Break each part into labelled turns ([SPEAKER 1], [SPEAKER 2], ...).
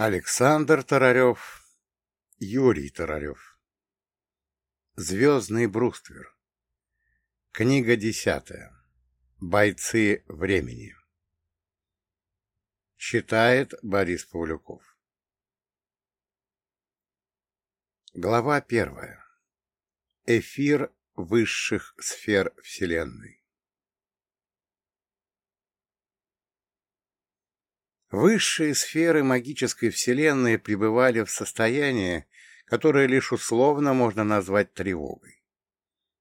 [SPEAKER 1] Александр Тарарев, Юрий Тарарев. Звездный бруствер. Книга десятая. Бойцы времени. Читает Борис Павлюков. Глава первая. Эфир высших сфер Вселенной. Высшие сферы магической вселенной пребывали в состоянии, которое лишь условно можно назвать тревогой.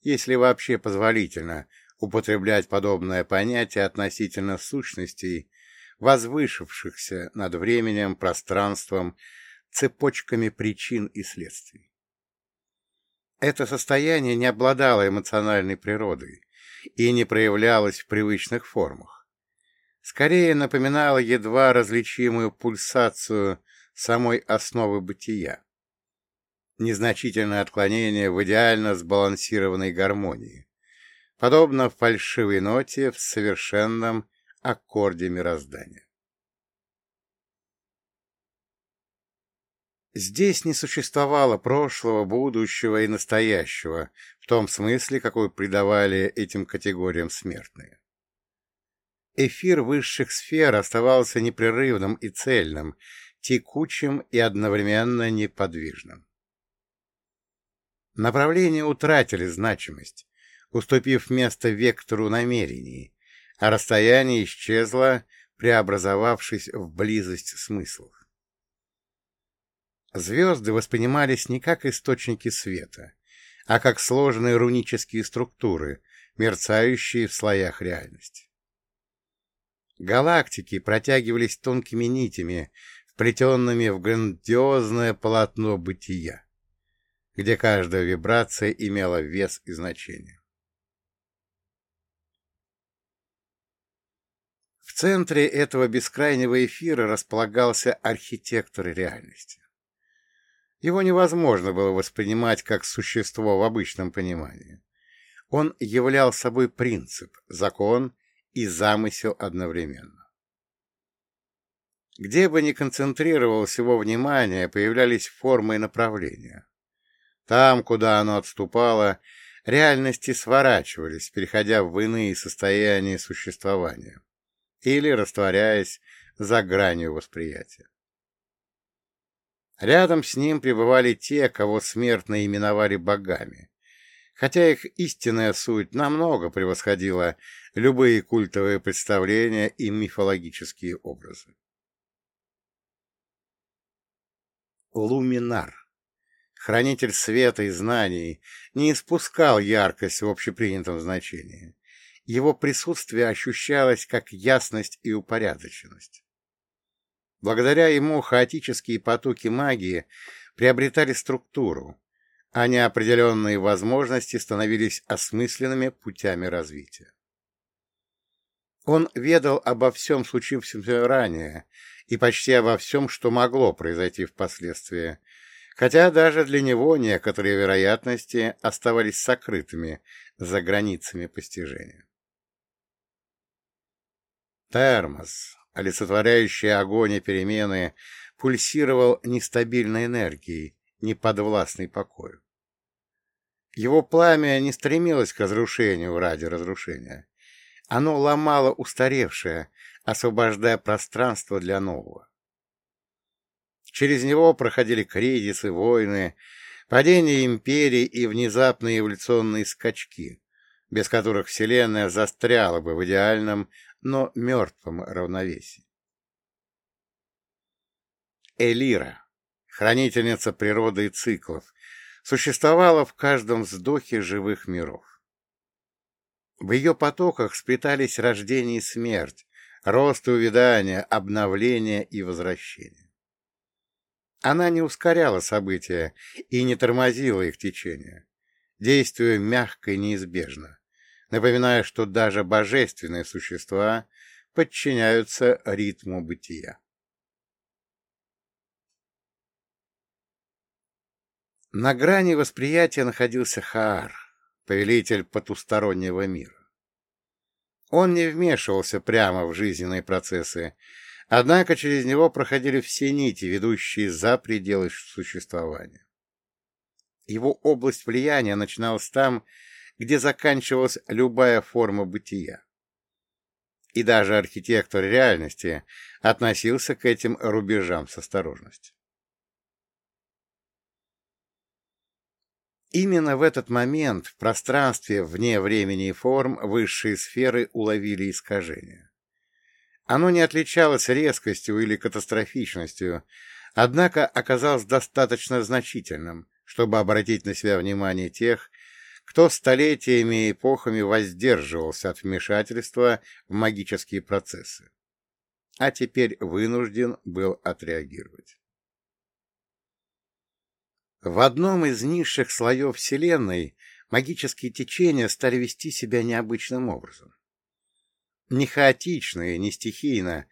[SPEAKER 1] Если вообще позволительно употреблять подобное понятие относительно сущностей, возвышившихся над временем, пространством, цепочками причин и следствий. Это состояние не обладало эмоциональной природой и не проявлялось в привычных формах скорее напоминала едва различимую пульсацию самой основы бытия. Незначительное отклонение в идеально сбалансированной гармонии, подобно фальшивой ноте в совершенном аккорде мироздания. Здесь не существовало прошлого, будущего и настоящего, в том смысле, какой придавали этим категориям смертные эфир высших сфер оставался непрерывным и цельным, текучим и одновременно неподвижным. Направления утратили значимость, уступив место вектору намерений, а расстояние исчезло, преобразовавшись в близость смыслов. Звезды воспринимались не как источники света, а как сложные рунические структуры, мерцающие в слоях реальности. Галактики протягивались тонкими нитями, вплетенными в грандиозное полотно бытия, где каждая вибрация имела вес и значение. В центре этого бескрайнего эфира располагался архитектор реальности. Его невозможно было воспринимать как существо в обычном понимании. Он являл собой принцип, закон и замысел одновременно. Где бы ни концентрировалось его внимание, появлялись формы и направления. Там, куда оно отступало, реальности сворачивались, переходя в иные состояния существования или растворяясь за гранью восприятия. Рядом с ним пребывали те, кого смертно именовали богами, хотя их истинная суть намного превосходила любые культовые представления и мифологические образы. Луминар, хранитель света и знаний, не испускал яркость в общепринятом значении. Его присутствие ощущалось как ясность и упорядоченность. Благодаря ему хаотические потоки магии приобретали структуру, а неопределенные возможности становились осмысленными путями развития. Он ведал обо всем случившемся ранее и почти обо всем, что могло произойти впоследствии, хотя даже для него некоторые вероятности оставались сокрытыми за границами постижения. Термос, олицетворяющий огонь и перемены, пульсировал нестабильной энергией, неподвластный покою. Его пламя не стремилось к разрушению ради разрушения. Оно ломало устаревшее, освобождая пространство для нового. Через него проходили кризисы, войны, падение империй и внезапные эволюционные скачки, без которых Вселенная застряла бы в идеальном, но мертвом равновесии. Элира хранительница природы и циклов, существовала в каждом вздохе живых миров. В ее потоках сплетались рождение и смерть, рост и увядание, обновление и возвращение. Она не ускоряла события и не тормозила их течение, действуя мягко и неизбежно, напоминая, что даже божественные существа подчиняются ритму бытия. На грани восприятия находился Хаар, повелитель потустороннего мира. Он не вмешивался прямо в жизненные процессы, Однако через него проходили все нити, ведущие за пределы существования. Его область влияния начиналась там, где заканчивалась любая форма бытия. И даже архитектор реальности относился к этим рубежам с осторожностью. Именно в этот момент в пространстве вне времени и форм высшие сферы уловили искажение. Оно не отличалось резкостью или катастрофичностью, однако оказалось достаточно значительным, чтобы обратить на себя внимание тех, кто столетиями и эпохами воздерживался от вмешательства в магические процессы, а теперь вынужден был отреагировать. В одном из низших слоев Вселенной магические течения стали вести себя необычным образом. Не хаотично и не стихийно,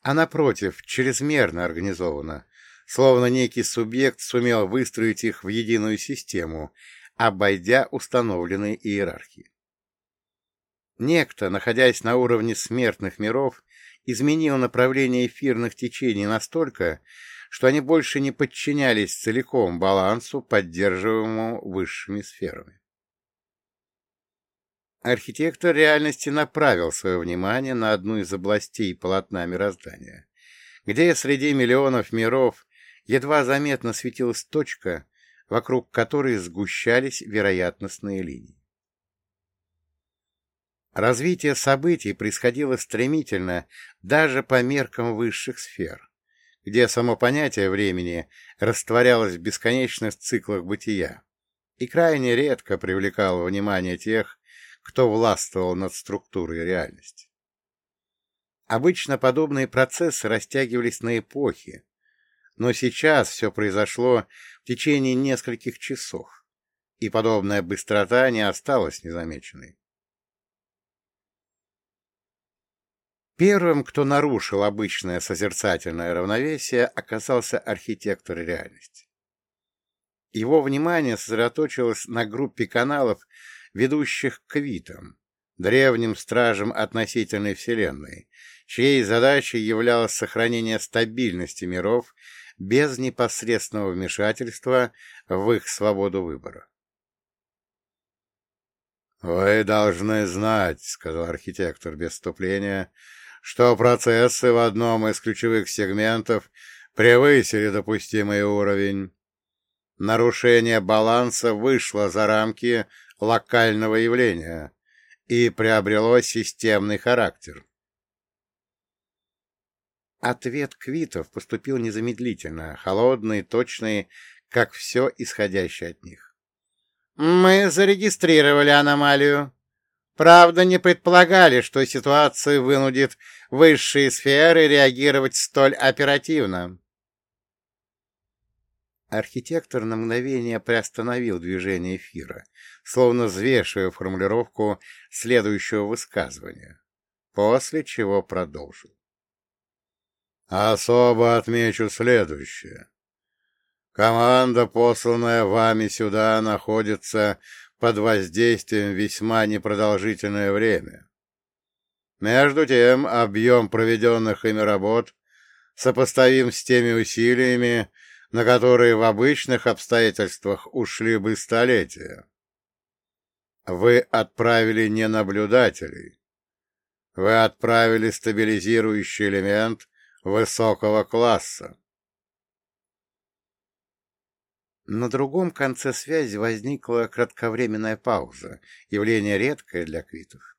[SPEAKER 1] а, напротив, чрезмерно организованно, словно некий субъект сумел выстроить их в единую систему, обойдя установленные иерархии. Некто, находясь на уровне смертных миров, изменил направление эфирных течений настолько, что они больше не подчинялись целиком балансу, поддерживаемому высшими сферами. Архитектор реальности направил свое внимание на одну из областей полотна мироздания, где среди миллионов миров едва заметно светилась точка, вокруг которой сгущались вероятностные линии. Развитие событий происходило стремительно даже по меркам высших сфер где само понятие времени растворялось в бесконечных циклах бытия и крайне редко привлекало внимание тех, кто властвовал над структурой реальности. Обычно подобные процессы растягивались на эпохи, но сейчас все произошло в течение нескольких часов, и подобная быстрота не осталась незамеченной. Первым, кто нарушил обычное созерцательное равновесие, оказался архитектор реальности. Его внимание сосредоточилось на группе каналов, ведущих к Витам, древним стражам относительной Вселенной, чьей задачей являлось сохранение стабильности миров без непосредственного вмешательства в их свободу выбора. «Вы должны знать», — сказал архитектор без вступления, что процессы в одном из ключевых сегментов превысили допустимый уровень. Нарушение баланса вышло за рамки локального явления и приобрело системный характер. Ответ Квитов поступил незамедлительно, холодный, точный, как все исходящее от них. «Мы зарегистрировали аномалию. Правда, не предполагали, что ситуация вынудит высшие сферы реагировать столь оперативно. Архитектор на мгновение приостановил движение эфира, словно взвешивая формулировку следующего высказывания, после чего продолжил. Особо отмечу следующее. Команда, посланная вами сюда, находится под воздействием весьма непродолжительное время. Между тем, объем проведенных ими работ сопоставим с теми усилиями, на которые в обычных обстоятельствах ушли бы столетия. Вы отправили не наблюдателей. Вы отправили стабилизирующий элемент высокого класса. На другом конце связи возникла кратковременная пауза, явление редкое для квитов.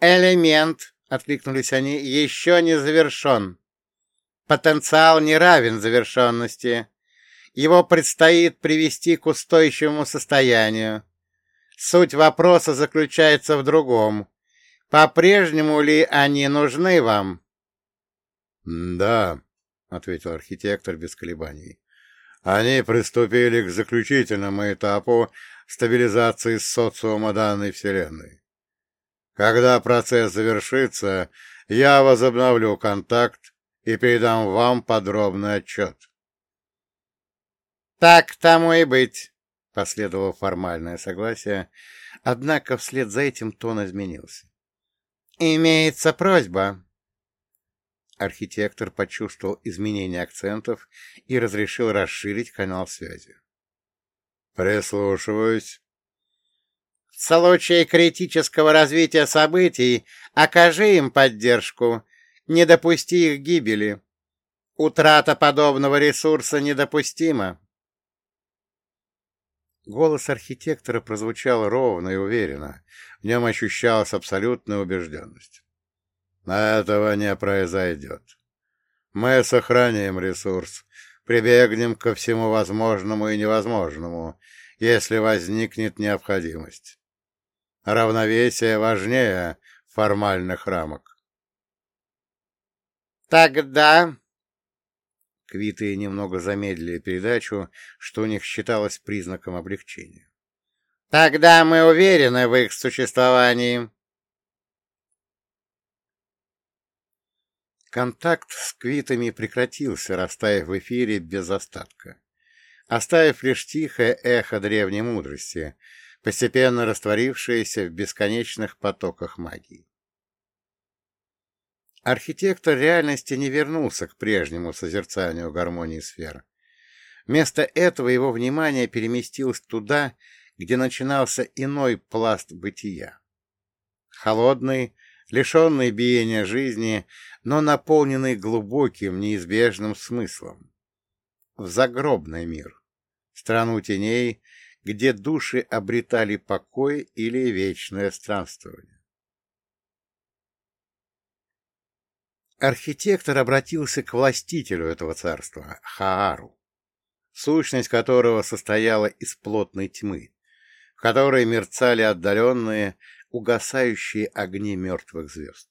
[SPEAKER 1] «Элемент», — откликнулись они, — «еще не завершен. Потенциал не равен завершенности. Его предстоит привести к устойчивому состоянию. Суть вопроса заключается в другом. По-прежнему ли они нужны вам?» «Да», — ответил архитектор без колебаний. Они приступили к заключительному этапу стабилизации социума данной Вселенной. Когда процесс завершится, я возобновлю контакт и передам вам подробный отчет. «Так тому и быть», — последовало формальное согласие, однако вслед за этим тон изменился. «Имеется просьба. Архитектор почувствовал изменение акцентов и разрешил расширить канал связи. «Прислушиваюсь». «В случае критического развития событий окажи им поддержку, не допусти их гибели. Утрата подобного ресурса недопустима». Голос архитектора прозвучал ровно и уверенно. В нем ощущалась абсолютная убежденность. Этого не произойдет. Мы сохраним ресурс, прибегнем ко всему возможному и невозможному, если возникнет необходимость. Равновесие важнее формальных рамок. Тогда Квиты немного замедлили передачу, что у них считалось признаком облегчения. «Тогда мы уверены в их существовании». Контакт с квитами прекратился, растаяв в эфире без остатка, оставив лишь тихое эхо древней мудрости, постепенно растворившееся в бесконечных потоках магии. Архитектор реальности не вернулся к прежнему созерцанию гармонии сфер. Вместо этого его внимание переместилось туда, где начинался иной пласт бытия. Холодный, лишенный биения жизни, но наполненный глубоким, неизбежным смыслом. В загробный мир, страну теней, где души обретали покой или вечное странствование. Архитектор обратился к властителю этого царства, Хаару, сущность которого состояла из плотной тьмы, в которой мерцали отдаленные, угасающие огни мертвых звезд.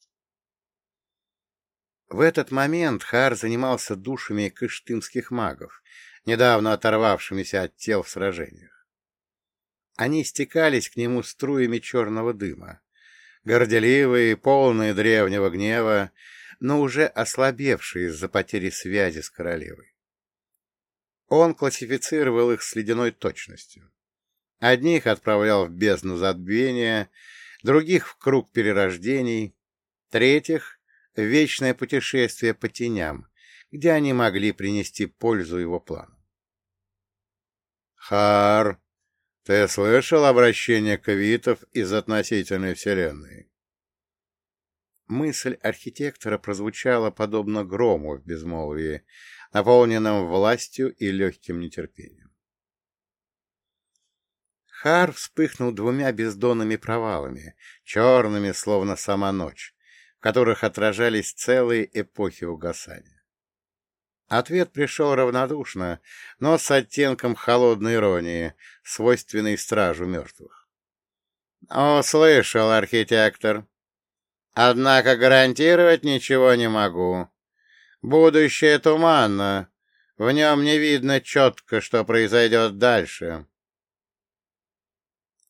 [SPEAKER 1] В этот момент Хаар занимался душами кыштымских магов, недавно оторвавшимися от тел в сражениях. Они стекались к нему струями черного дыма, горделивые, полные древнего гнева, но уже ослабевшие из-за потери связи с королевой. Он классифицировал их с ледяной точностью. Одних отправлял в бездну забвения, других — в круг перерождений, третьих — в вечное путешествие по теням, где они могли принести пользу его плану. «Хар, ты слышал обращение квитов из относительной вселенной?» Мысль архитектора прозвучала подобно грому в безмолвии, наполненном властью и легким нетерпением. Хар вспыхнул двумя бездонными провалами, черными, словно сама ночь, в которых отражались целые эпохи угасания. Ответ пришел равнодушно, но с оттенком холодной иронии, свойственной стражу мертвых. — О, слышал, архитектор! Однако гарантировать ничего не могу. Будущее туманно, в нем не видно четко, что произойдет дальше.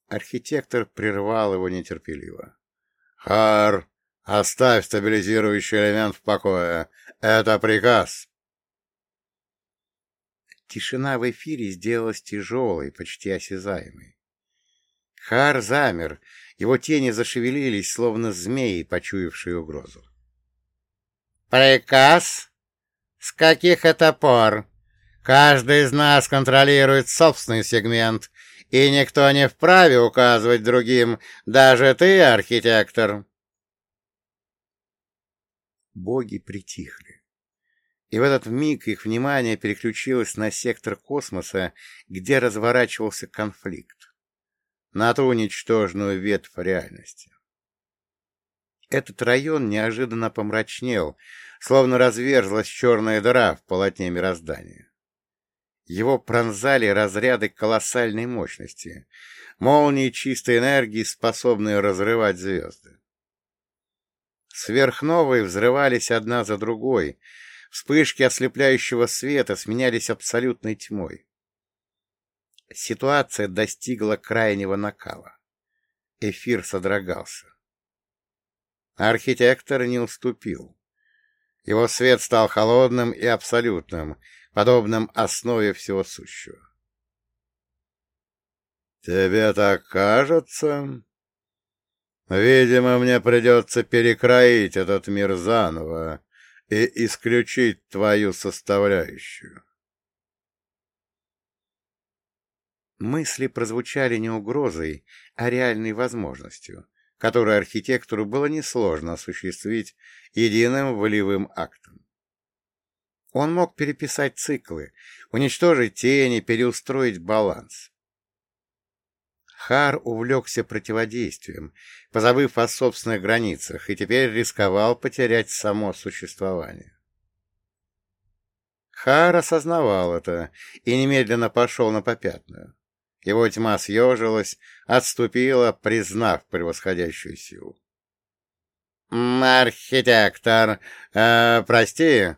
[SPEAKER 1] Архитектор прервал его нетерпеливо. — Хар, оставь стабилизирующий элемент в покое. Это приказ. Тишина в эфире сделалась тяжелой, почти осязаемой. Хар замер, его тени зашевелились, словно змеи, почуявшие угрозу. «Приказ? С каких это пор? Каждый из нас контролирует собственный сегмент, и никто не вправе указывать другим, даже ты, архитектор». Боги притихли. И в этот миг их внимание переключилось на сектор космоса, где разворачивался конфликт на ту ничтожную ветвь реальности. Этот район неожиданно помрачнел, словно разверзлась черная дыра в полотне мироздания. Его пронзали разряды колоссальной мощности, молнии чистой энергии, способные разрывать звезды. Сверхновые взрывались одна за другой, вспышки ослепляющего света сменялись абсолютной тьмой. Ситуация достигла крайнего накала. Эфир содрогался. Архитектор не уступил. Его свет стал холодным и абсолютным, подобным основе всего сущего. «Тебе так кажется?» «Видимо, мне придется перекроить этот мир заново, и исключить твою составляющую.
[SPEAKER 2] Мысли прозвучали не угрозой, а реальной возможностью, которую архитектору было несложно осуществить единым волевым актом. Он мог переписать циклы, уничтожить тени, переустроить баланс. Хар увлекся противодействием, позабыв о собственных границах, и теперь рисковал потерять само существование. Хар осознавал это и немедленно пошел на попятную. Его тьма съежилась, отступила, признав превосходящую силу. «Архитектор, э, прости,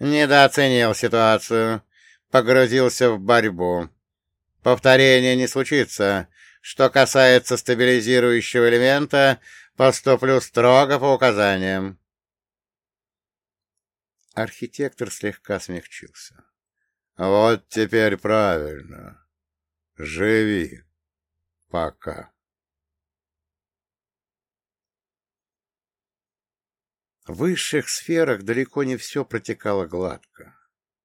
[SPEAKER 2] недооценил ситуацию, погрузился в борьбу. Повторения не случится. Что касается стабилизирующего элемента, поступлю строго по указаниям».
[SPEAKER 1] Архитектор слегка смягчился. «Вот теперь правильно». Живи. Пока. В высших сферах далеко не все протекало гладко.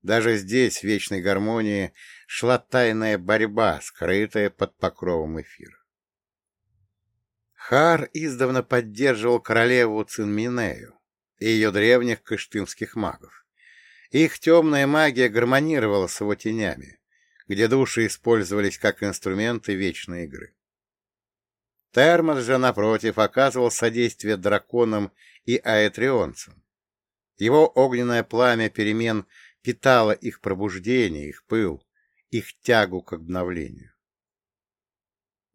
[SPEAKER 1] Даже здесь, в вечной гармонии, шла тайная борьба, скрытая под покровом эфира. Хар издавна поддерживал королеву Цинминею и ее древних кыштымских магов. Их темная магия гармонировала с его тенями, где души использовались как инструменты вечной игры. Термос же, напротив, оказывал содействие драконам и аэтрионцам. Его огненное пламя перемен питало их пробуждение, их пыл, их тягу к обновлению.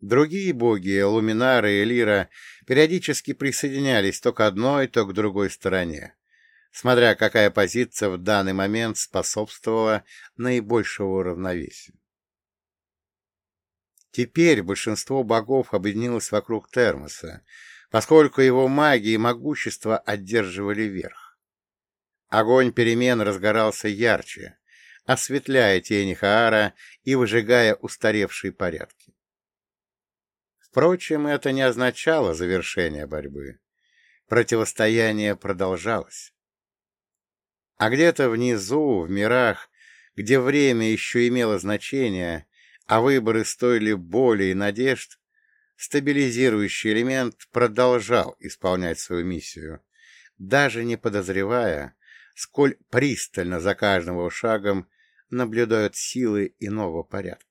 [SPEAKER 1] Другие боги, Луминары и Лира, периодически присоединялись то к одной, то к другой стороне, смотря какая позиция в данный момент способствовала наибольшему равновесию. Теперь большинство богов объединилось вокруг Термоса, поскольку его магия и могущество одерживали верх. Огонь перемен разгорался ярче, осветляя тени Хаара и выжигая устаревшие порядки. Впрочем, это не означало завершение борьбы. Противостояние продолжалось. А где-то внизу, в мирах, где время еще имело значение, а выборы стоили боли и надежд, стабилизирующий элемент продолжал исполнять свою миссию, даже не подозревая, сколь пристально за каждым его шагом наблюдают силы иного порядка.